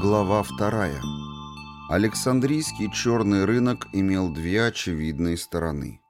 Глава вторая. Александрийский черный рынок имел две очевидные стороны.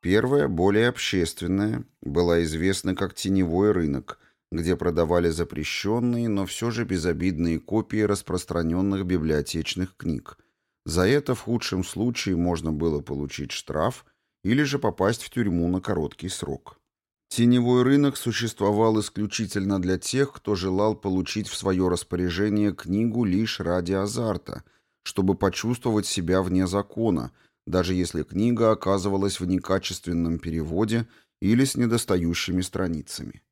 Первая, более общественная, была известна как теневой рынок, где продавали запрещенные, но все же безобидные копии распространенных библиотечных книг. За это в худшем случае можно было получить штраф или же попасть в тюрьму на короткий срок. Теневой рынок существовал исключительно для тех, кто желал получить в свое распоряжение книгу лишь ради азарта, чтобы почувствовать себя вне закона, даже если книга оказывалась в некачественном переводе или с недостающими страницами.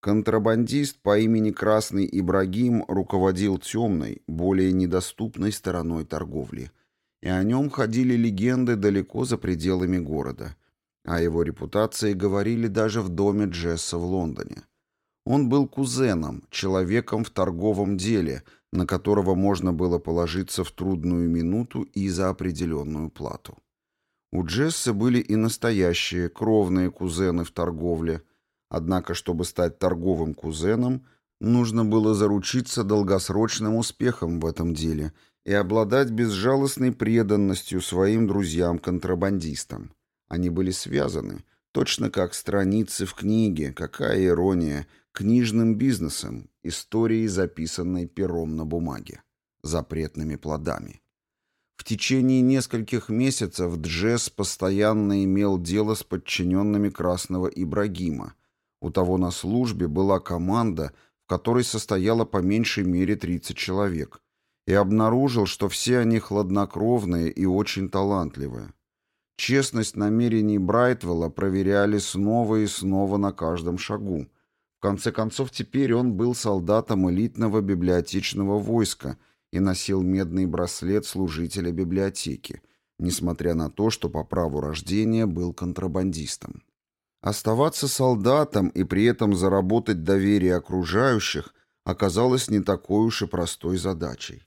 Контрабандист по имени Красный Ибрагим руководил темной, более недоступной стороной торговли – и о нем ходили легенды далеко за пределами города. О его репутации говорили даже в доме Джесса в Лондоне. Он был кузеном, человеком в торговом деле, на которого можно было положиться в трудную минуту и за определенную плату. У Джесса были и настоящие, кровные кузены в торговле, однако, чтобы стать торговым кузеном, нужно было заручиться долгосрочным успехом в этом деле – и обладать безжалостной преданностью своим друзьям-контрабандистам. Они были связаны, точно как страницы в книге, какая ирония, книжным бизнесом, историей, записанной пером на бумаге, запретными плодами. В течение нескольких месяцев Джесс постоянно имел дело с подчиненными Красного Ибрагима. У того на службе была команда, в которой состояло по меньшей мере 30 человек – и обнаружил, что все они хладнокровные и очень талантливые. Честность намерений Брайтвелла проверяли снова и снова на каждом шагу. В конце концов, теперь он был солдатом элитного библиотечного войска и носил медный браслет служителя библиотеки, несмотря на то, что по праву рождения был контрабандистом. Оставаться солдатом и при этом заработать доверие окружающих оказалось не такой уж и простой задачей.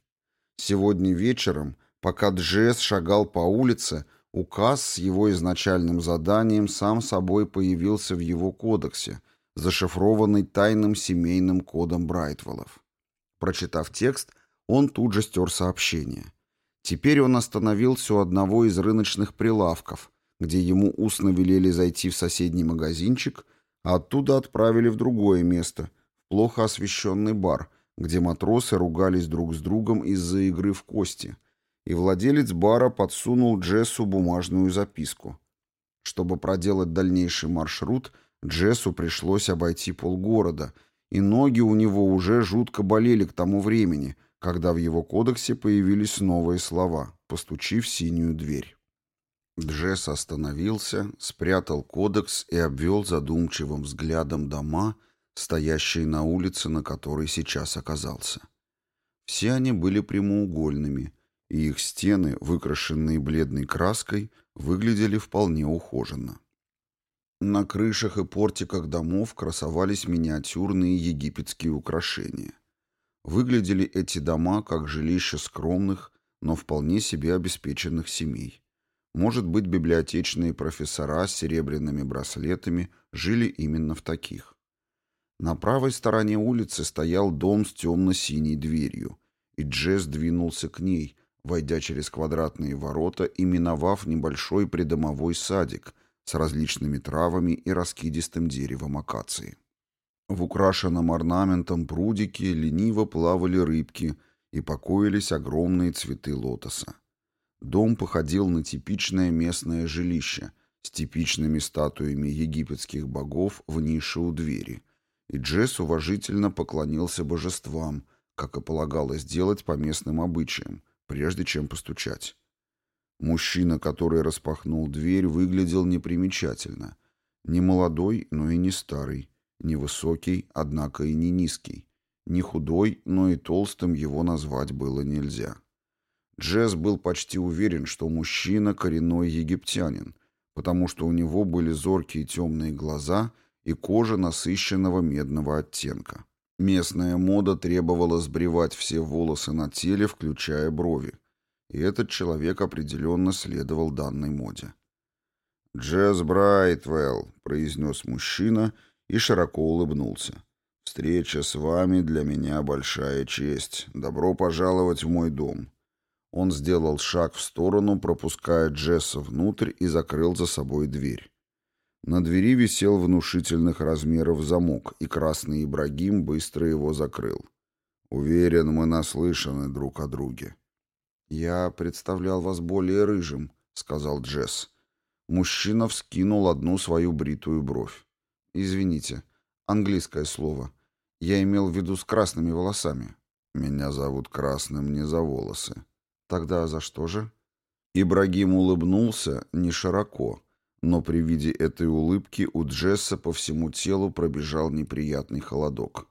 Сегодня вечером, пока Джесс шагал по улице, указ с его изначальным заданием сам собой появился в его кодексе, зашифрованный тайным семейным кодом Брайтвеллов. Прочитав текст, он тут же стер сообщение. Теперь он остановился у одного из рыночных прилавков, где ему устно велели зайти в соседний магазинчик, а оттуда отправили в другое место, в плохо освещенный бар – где матросы ругались друг с другом из-за игры в кости, и владелец бара подсунул Джессу бумажную записку. Чтобы проделать дальнейший маршрут, Джессу пришлось обойти полгорода, и ноги у него уже жутко болели к тому времени, когда в его кодексе появились новые слова, постучив синюю дверь. Джесс остановился, спрятал кодекс и обвел задумчивым взглядом дома, стоящие на улице, на которой сейчас оказался. Все они были прямоугольными, и их стены, выкрашенные бледной краской, выглядели вполне ухоженно. На крышах и портиках домов красовались миниатюрные египетские украшения. Выглядели эти дома как жилища скромных, но вполне себе обеспеченных семей. Может быть, библиотечные профессора с серебряными браслетами жили именно в таких. На правой стороне улицы стоял дом с темно-синей дверью, и Джесс двинулся к ней, войдя через квадратные ворота и миновав небольшой придомовой садик с различными травами и раскидистым деревом акации. В украшенном орнаментом прудике лениво плавали рыбки и покоились огромные цветы лотоса. Дом походил на типичное местное жилище с типичными статуями египетских богов в нише у двери – и Джесс уважительно поклонился божествам, как и полагалось делать по местным обычаям, прежде чем постучать. Мужчина, который распахнул дверь, выглядел непримечательно. Не молодой, но и не старый. Не высокий, однако и не низкий. Не худой, но и толстым его назвать было нельзя. Джесс был почти уверен, что мужчина коренной египтянин, потому что у него были зоркие темные глаза — и кожа насыщенного медного оттенка. Местная мода требовала сбривать все волосы на теле, включая брови, и этот человек определенно следовал данной моде. «Джесс Брайтвелл», — произнес мужчина и широко улыбнулся. «Встреча с вами для меня большая честь. Добро пожаловать в мой дом». Он сделал шаг в сторону, пропуская Джесса внутрь и закрыл за собой дверь. На двери висел внушительных размеров замок, и красный Ибрагим быстро его закрыл. «Уверен, мы наслышаны друг о друге». «Я представлял вас более рыжим», — сказал Джесс. Мужчина вскинул одну свою бритую бровь. «Извините, английское слово. Я имел в виду с красными волосами». «Меня зовут Красным не за волосы». «Тогда за что же?» Ибрагим улыбнулся, не широко, но при виде этой улыбки у Джесса по всему телу пробежал неприятный холодок.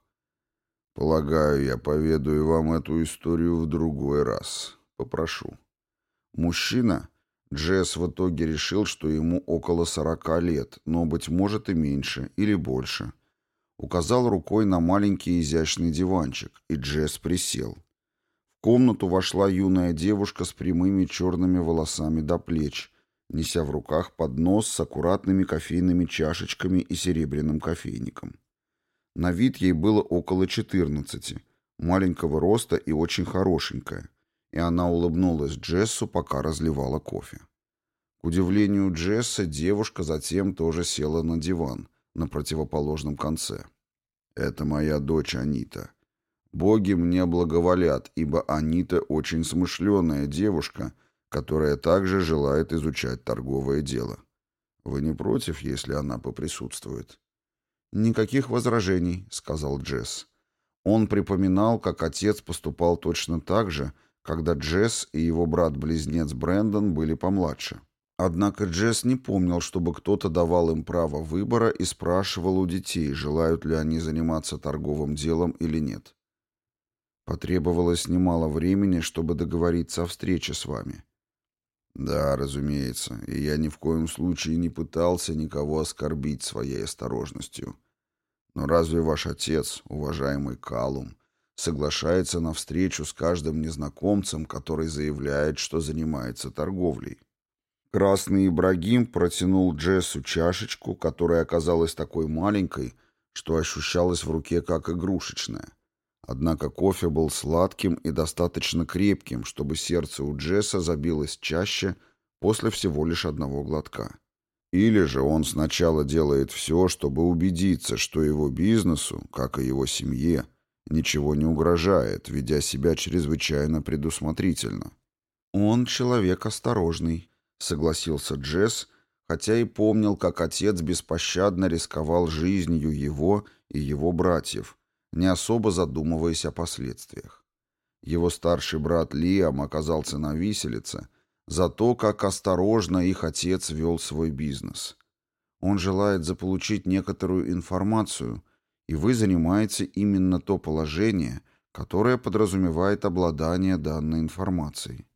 «Полагаю, я поведаю вам эту историю в другой раз. Попрошу». Мужчина, Джесс в итоге решил, что ему около 40 лет, но, быть может, и меньше, или больше. Указал рукой на маленький изящный диванчик, и Джесс присел. В комнату вошла юная девушка с прямыми черными волосами до плеч, неся в руках поднос с аккуратными кофейными чашечками и серебряным кофейником. На вид ей было около 14, маленького роста и очень хорошенькая, и она улыбнулась Джессу, пока разливала кофе. К удивлению Джесса, девушка затем тоже села на диван на противоположном конце. «Это моя дочь Анита. Боги мне благоволят, ибо Анита очень смышленая девушка которая также желает изучать торговое дело. Вы не против, если она поприсутствует?» «Никаких возражений», — сказал Джесс. Он припоминал, как отец поступал точно так же, когда Джесс и его брат-близнец Брэндон были помладше. Однако Джесс не помнил, чтобы кто-то давал им право выбора и спрашивал у детей, желают ли они заниматься торговым делом или нет. Потребовалось немало времени, чтобы договориться о встрече с вами. Да, разумеется, и я ни в коем случае не пытался никого оскорбить своей осторожностью. Но разве ваш отец, уважаемый Калум, соглашается на встречу с каждым незнакомцем, который заявляет, что занимается торговлей? Красный Ибрагим протянул Джессу чашечку, которая оказалась такой маленькой, что ощущалась в руке как игрушечная — Однако кофе был сладким и достаточно крепким, чтобы сердце у Джесса забилось чаще после всего лишь одного глотка. Или же он сначала делает все, чтобы убедиться, что его бизнесу, как и его семье, ничего не угрожает, ведя себя чрезвычайно предусмотрительно. «Он человек осторожный», — согласился Джесс, хотя и помнил, как отец беспощадно рисковал жизнью его и его братьев — не особо задумываясь о последствиях. Его старший брат Лиам оказался на виселице за то, как осторожно их отец вел свой бизнес. Он желает заполучить некоторую информацию, и вы занимаете именно то положение, которое подразумевает обладание данной информацией.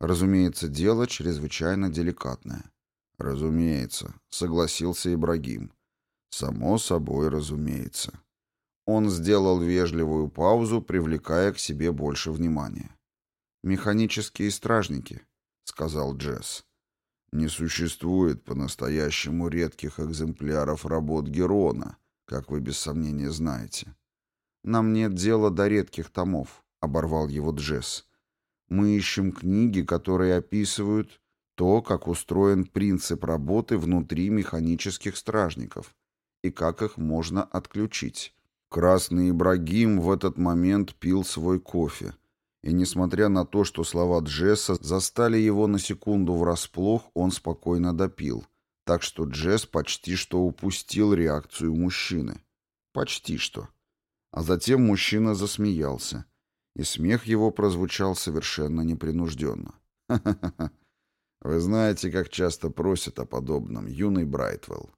Разумеется, дело чрезвычайно деликатное. «Разумеется», — согласился Ибрагим. «Само собой разумеется». Он сделал вежливую паузу, привлекая к себе больше внимания. «Механические стражники», — сказал Джесс. «Не существует по-настоящему редких экземпляров работ Герона, как вы без сомнения знаете». «Нам нет дела до редких томов», — оборвал его Джесс. «Мы ищем книги, которые описывают то, как устроен принцип работы внутри механических стражников и как их можно отключить». Красный Ибрагим в этот момент пил свой кофе. И несмотря на то, что слова Джесса застали его на секунду врасплох, он спокойно допил. Так что Джесс почти что упустил реакцию мужчины. Почти что. А затем мужчина засмеялся. И смех его прозвучал совершенно непринужденно. «Ха-ха-ха! Вы знаете, как часто просят о подобном, юный Брайтвелл.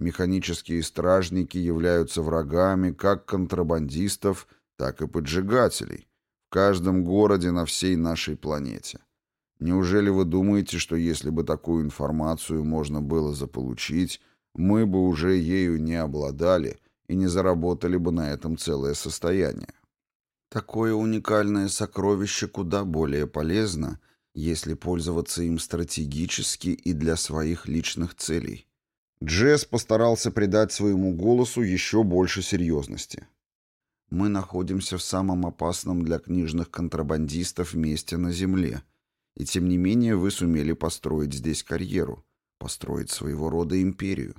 Механические стражники являются врагами как контрабандистов, так и поджигателей в каждом городе на всей нашей планете. Неужели вы думаете, что если бы такую информацию можно было заполучить, мы бы уже ею не обладали и не заработали бы на этом целое состояние? Такое уникальное сокровище куда более полезно, если пользоваться им стратегически и для своих личных целей, Джесс постарался придать своему голосу еще больше серьезности. «Мы находимся в самом опасном для книжных контрабандистов месте на Земле, и тем не менее вы сумели построить здесь карьеру, построить своего рода империю.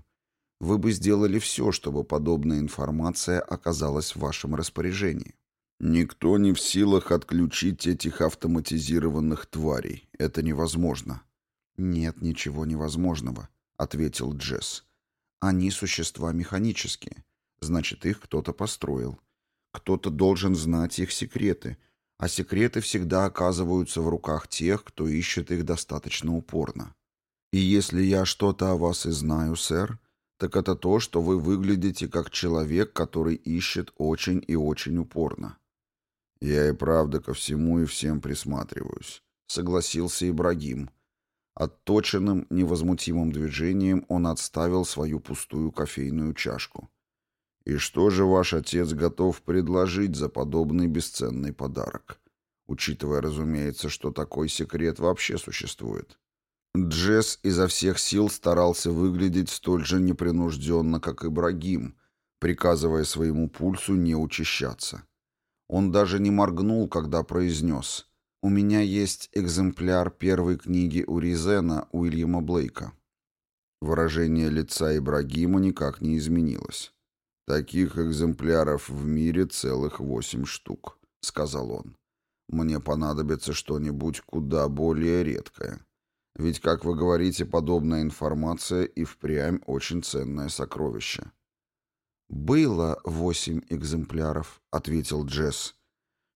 Вы бы сделали все, чтобы подобная информация оказалась в вашем распоряжении». «Никто не в силах отключить этих автоматизированных тварей. Это невозможно». «Нет ничего невозможного» ответил Джесс. Они существа механические. Значит, их кто-то построил. Кто-то должен знать их секреты. А секреты всегда оказываются в руках тех, кто ищет их достаточно упорно. И если я что-то о вас и знаю, сэр, так это то, что вы выглядите как человек, который ищет очень и очень упорно. Я и правда ко всему и всем присматриваюсь, согласился Ибрагим. Отточенным, невозмутимым движением он отставил свою пустую кофейную чашку. «И что же ваш отец готов предложить за подобный бесценный подарок?» Учитывая, разумеется, что такой секрет вообще существует. Джесс изо всех сил старался выглядеть столь же непринужденно, как Ибрагим, приказывая своему пульсу не учащаться. Он даже не моргнул, когда произнес у меня есть экземпляр первой книги Уризена Уильяма Блейка. Выражение лица Ибрагима никак не изменилось. «Таких экземпляров в мире целых восемь штук», — сказал он. «Мне понадобится что-нибудь куда более редкое. Ведь, как вы говорите, подобная информация и впрямь очень ценное сокровище». «Было восемь экземпляров», — ответил Джесс.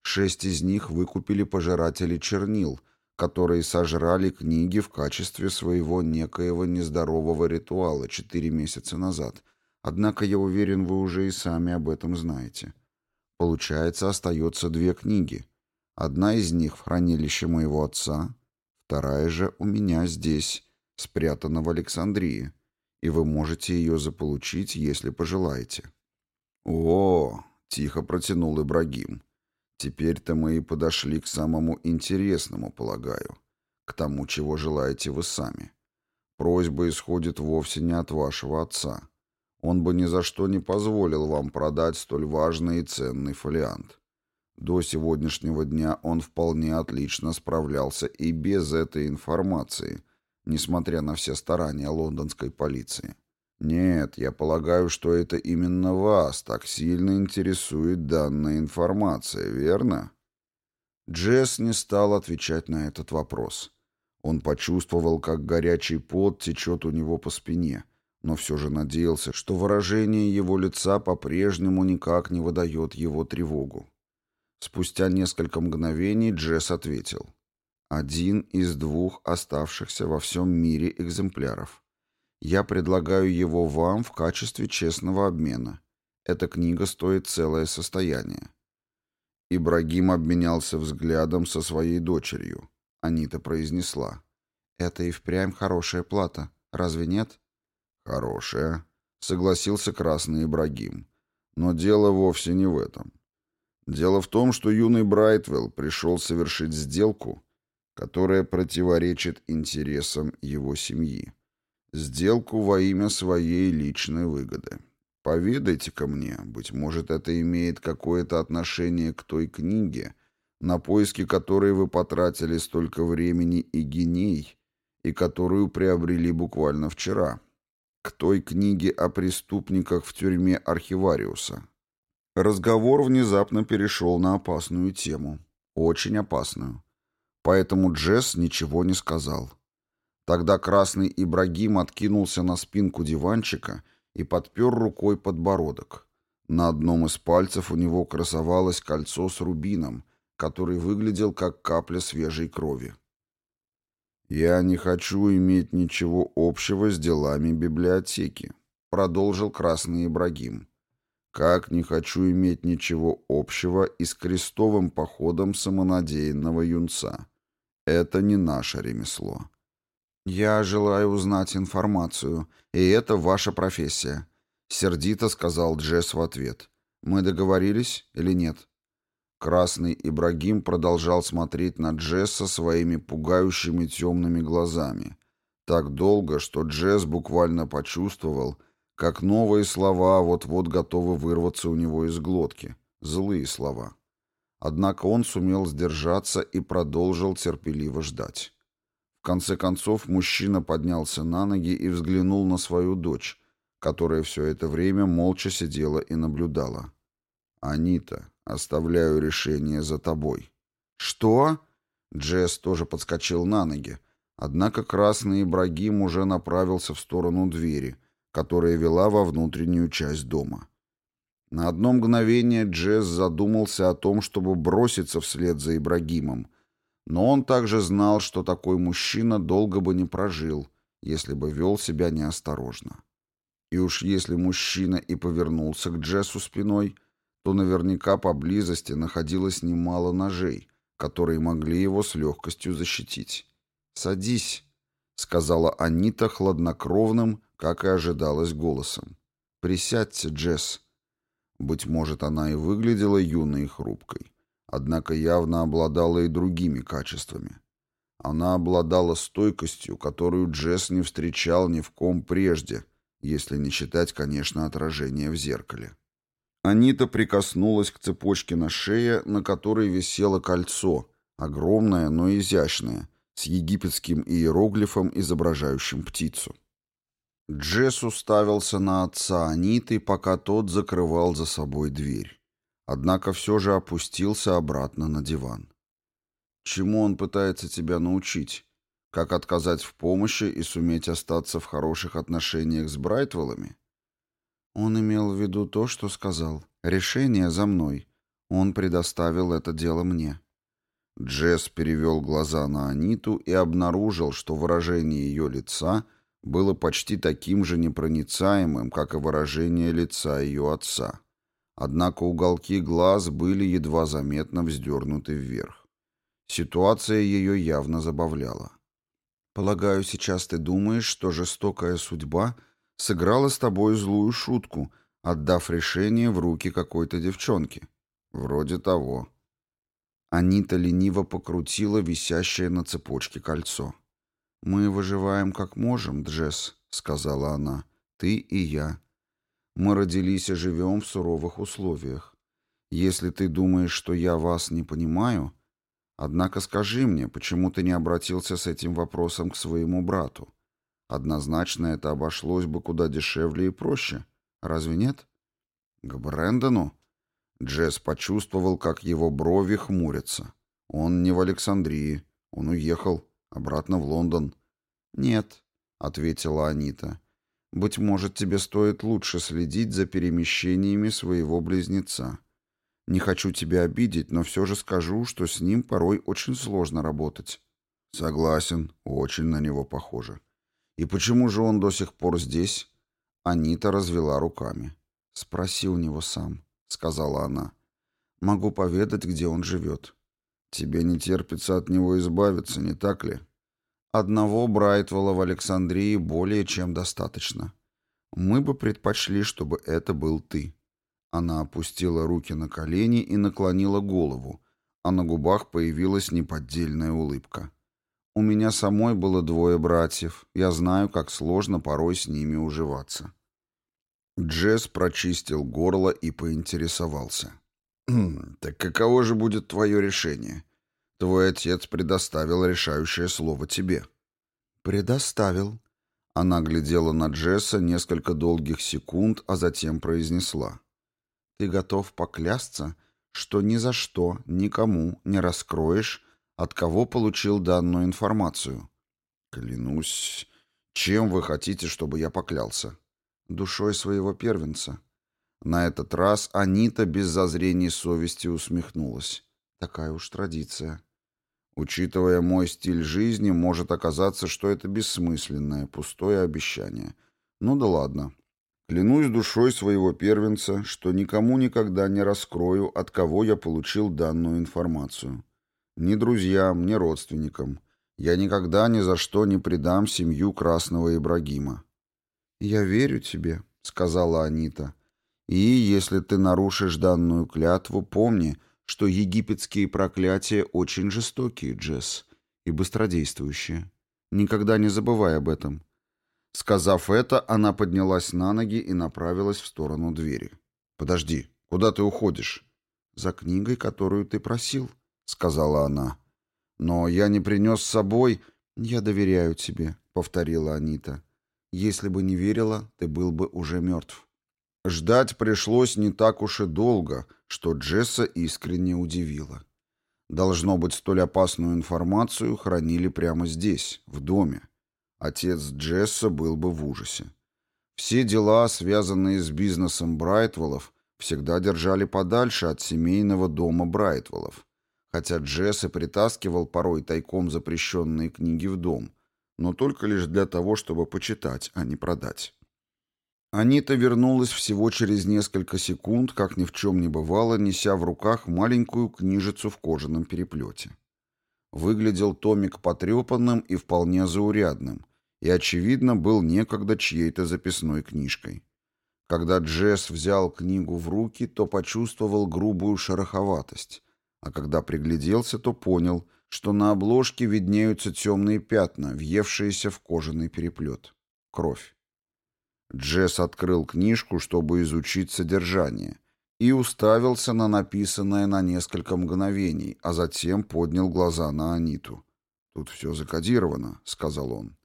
Шесть из них выкупили пожиратели чернил, которые сожрали книги в качестве своего некоего нездорового ритуала четыре месяца назад. Однако, я уверен, вы уже и сами об этом знаете. Получается, остается две книги. Одна из них в хранилище моего отца, вторая же у меня здесь, спрятана в Александрии, и вы можете ее заполучить, если пожелаете». «О!» — тихо протянул Ибрагим — Теперь-то мы и подошли к самому интересному, полагаю, к тому, чего желаете вы сами. Просьба исходит вовсе не от вашего отца. Он бы ни за что не позволил вам продать столь важный и ценный фолиант. До сегодняшнего дня он вполне отлично справлялся и без этой информации, несмотря на все старания лондонской полиции. Нет, я полагаю, что это именно вас так сильно интересует данная информация, верно? Джесс не стал отвечать на этот вопрос. Он почувствовал, как горячий пот течет у него по спине, но все же надеялся, что выражение его лица по-прежнему никак не выдает его тревогу. Спустя несколько мгновений Джесс ответил. «Один из двух оставшихся во всем мире экземпляров». Я предлагаю его вам в качестве честного обмена. Эта книга стоит целое состояние. Ибрагим обменялся взглядом со своей дочерью. Анита произнесла. «Это и впрямь хорошая плата. Разве нет?» «Хорошая», — согласился Красный Ибрагим. «Но дело вовсе не в этом. Дело в том, что юный Брайтвелл пришел совершить сделку, которая противоречит интересам его семьи сделку во имя своей личной выгоды. Поведайте-ка мне, быть может, это имеет какое-то отношение к той книге, на поиски которой вы потратили столько времени и геней, и которую приобрели буквально вчера, к той книге о преступниках в тюрьме Архивариуса. Разговор внезапно перешел на опасную тему, очень опасную. Поэтому Джесс ничего не сказал. Тогда красный Ибрагим откинулся на спинку диванчика и подпер рукой подбородок. На одном из пальцев у него красовалось кольцо с рубином, который выглядел как капля свежей крови. «Я не хочу иметь ничего общего с делами библиотеки», — продолжил Красный Ибрагим. «Как не хочу иметь ничего общего и с крестовым походом самонадеянного юнца. Это не наше ремесло. «Я желаю узнать информацию, и это ваша профессия», — сердито сказал Джесс в ответ. «Мы договорились или нет?» Красный Ибрагим продолжал смотреть на Джесса своими пугающими темными глазами. Так долго, что Джесс буквально почувствовал, как новые слова вот-вот готовы вырваться у него из глотки. Злые слова. Однако он сумел сдержаться и продолжил терпеливо ждать конце концов мужчина поднялся на ноги и взглянул на свою дочь, которая все это время молча сидела и наблюдала. «Анита, оставляю решение за тобой». «Что?» Джесс тоже подскочил на ноги, однако красный Ибрагим уже направился в сторону двери, которая вела во внутреннюю часть дома. На одно мгновение Джесс задумался о том, чтобы броситься вслед за Ибрагимом, но он также знал, что такой мужчина долго бы не прожил, если бы вел себя неосторожно. И уж если мужчина и повернулся к Джессу спиной, то наверняка поблизости находилось немало ножей, которые могли его с легкостью защитить. «Садись», — сказала Анита хладнокровным, как и ожидалось, голосом. «Присядьте, Джесс». Быть может, она и выглядела юной и хрупкой однако явно обладала и другими качествами. Она обладала стойкостью, которую Джесс не встречал ни в ком прежде, если не считать, конечно, отражение в зеркале. Анита прикоснулась к цепочке на шее, на которой висело кольцо, огромное, но изящное, с египетским иероглифом, изображающим птицу. Джесс уставился на отца Аниты, пока тот закрывал за собой дверь однако все же опустился обратно на диван. Чему он пытается тебя научить? Как отказать в помощи и суметь остаться в хороших отношениях с Брайтвеллами? Он имел в виду то, что сказал. Решение за мной. Он предоставил это дело мне. Джесс перевел глаза на Аниту и обнаружил, что выражение ее лица было почти таким же непроницаемым, как и выражение лица ее отца однако уголки глаз были едва заметно вздернуты вверх. Ситуация ее явно забавляла. «Полагаю, сейчас ты думаешь, что жестокая судьба сыграла с тобой злую шутку, отдав решение в руки какой-то девчонки?» «Вроде того». Анита лениво покрутила висящее на цепочке кольцо. «Мы выживаем как можем, Джесс», — сказала она, — «ты и я». Мы родились и живем в суровых условиях. Если ты думаешь, что я вас не понимаю, однако скажи мне, почему ты не обратился с этим вопросом к своему брату? Однозначно это обошлось бы куда дешевле и проще. Разве нет? К Брэндону? Джесс почувствовал, как его брови хмурятся. Он не в Александрии. Он уехал. Обратно в Лондон. «Нет», — ответила Анита. Быть может, тебе стоит лучше следить за перемещениями своего близнеца. Не хочу тебя обидеть, но все же скажу, что с ним порой очень сложно работать. Согласен, очень на него похоже. И почему же он до сих пор здесь? Анита развела руками. Спроси у него сам, сказала она. Могу поведать, где он живет. Тебе не терпится от него избавиться, не так ли? Одного Брайтвелла в Александрии более чем достаточно. Мы бы предпочли, чтобы это был ты». Она опустила руки на колени и наклонила голову, а на губах появилась неподдельная улыбка. «У меня самой было двое братьев. Я знаю, как сложно порой с ними уживаться». Джесс прочистил горло и поинтересовался. «Хм, «Так каково же будет твое решение? Твой отец предоставил решающее слово тебе». «Предоставил». Она глядела на Джесса несколько долгих секунд, а затем произнесла. «Ты готов поклясться, что ни за что никому не раскроешь, от кого получил данную информацию?» «Клянусь. Чем вы хотите, чтобы я поклялся?» «Душой своего первенца». На этот раз Анита без зазрений совести усмехнулась. Такая уж традиция. Учитывая мой стиль жизни, может оказаться, что это бессмысленное, пустое обещание. Ну да ладно. Клянусь душой своего первенца, что никому никогда не раскрою, от кого я получил данную информацию. Ни друзьям, ни родственникам. Я никогда ни за что не предам семью Красного Ибрагима. «Я верю тебе», — сказала Анита. «И если ты нарушишь данную клятву, помни, — что египетские проклятия очень жестокие, Джесс, и быстродействующие. Никогда не забывай об этом. Сказав это, она поднялась на ноги и направилась в сторону двери. «Подожди, куда ты уходишь?» «За книгой, которую ты просил», — сказала она. «Но я не принес с собой...» «Я доверяю тебе», — повторила Анита. «Если бы не верила, ты был бы уже мертв». Ждать пришлось не так уж и долго, что Джесса искренне удивило. Должно быть, столь опасную информацию хранили прямо здесь, в доме. Отец Джесса был бы в ужасе. Все дела, связанные с бизнесом Брайтвеллов, всегда держали подальше от семейного дома Брайтвеллов. Хотя Джесс и притаскивал порой тайком запрещенные книги в дом, но только лишь для того, чтобы почитать, а не продать. Анита вернулась всего через несколько секунд, как ни в чем не бывало, неся в руках маленькую книжицу в кожаном переплете. Выглядел томик потрепанным и вполне заурядным, и, очевидно, был некогда чьей-то записной книжкой. Когда Джесс взял книгу в руки, то почувствовал грубую шероховатость, а когда пригляделся, то понял, что на обложке виднеются темные пятна, въевшиеся в кожаный переплет. Кровь. Джесс открыл книжку, чтобы изучить содержание, и уставился на написанное на несколько мгновений, а затем поднял глаза на Аниту. «Тут все закодировано», — сказал он.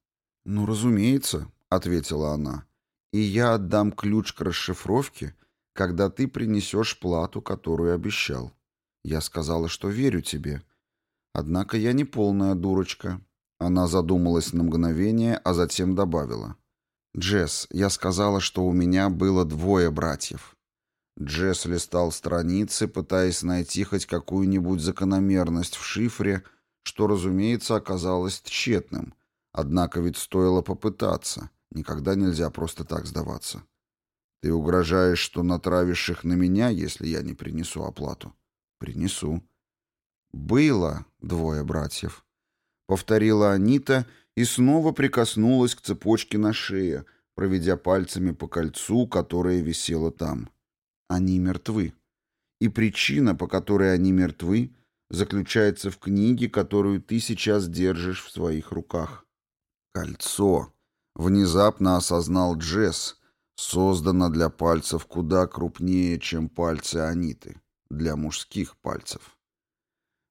«Ну, разумеется», — ответила она. «И я отдам ключ к расшифровке, когда ты принесешь плату, которую обещал. Я сказала, что верю тебе. Однако я не полная дурочка». Она задумалась на мгновение, а затем добавила. «Джесс, я сказала, что у меня было двое братьев». Джесс листал страницы, пытаясь найти хоть какую-нибудь закономерность в шифре, что, разумеется, оказалось тщетным. Однако ведь стоило попытаться. Никогда нельзя просто так сдаваться. «Ты угрожаешь, что натравишь их на меня, если я не принесу оплату?» «Принесу». «Было двое братьев», — повторила Анита и снова прикоснулась к цепочке на шее, проведя пальцами по кольцу, которое висело там. Они мертвы. И причина, по которой они мертвы, заключается в книге, которую ты сейчас держишь в своих руках. Кольцо. Внезапно осознал Джесс. Создано для пальцев куда крупнее, чем пальцы Аниты. Для мужских пальцев.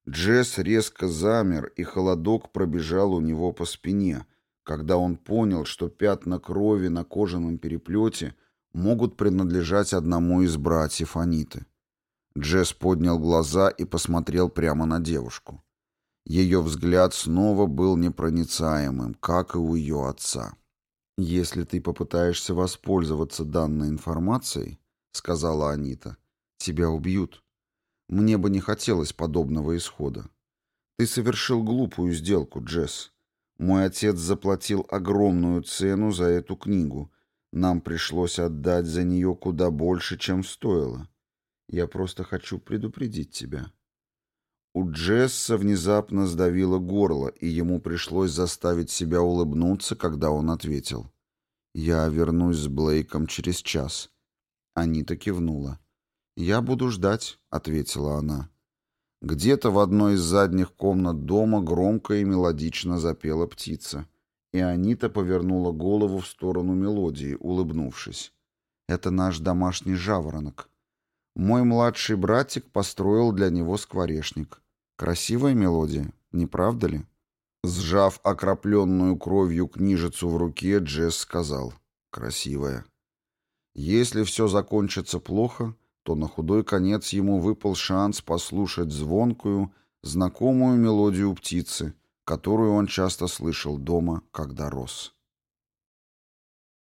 Джесс резко замер, и холодок пробежал у него по спине, когда он понял, что пятна крови на кожаном переплете могут принадлежать одному из братьев Аниты. Джесс поднял глаза и посмотрел прямо на девушку. Ее взгляд снова был непроницаемым, как и у ее отца. «Если ты попытаешься воспользоваться данной информацией, — сказала Анита, — тебя убьют». Мне бы не хотелось подобного исхода. Ты совершил глупую сделку, Джесс. Мой отец заплатил огромную цену за эту книгу. Нам пришлось отдать за нее куда больше, чем стоило. Я просто хочу предупредить тебя». У Джесса внезапно сдавило горло, и ему пришлось заставить себя улыбнуться, когда он ответил. «Я вернусь с Блейком через час». Анита кивнула. «Я буду ждать», — ответила она. Где-то в одной из задних комнат дома громко и мелодично запела птица. И Анита повернула голову в сторону мелодии, улыбнувшись. «Это наш домашний жаворонок. Мой младший братик построил для него скворечник. Красивая мелодия, не правда ли?» Сжав окропленную кровью книжицу в руке, Джесс сказал «Красивая». «Если все закончится плохо, что на худой конец ему выпал шанс послушать звонкую, знакомую мелодию птицы, которую он часто слышал дома, когда рос.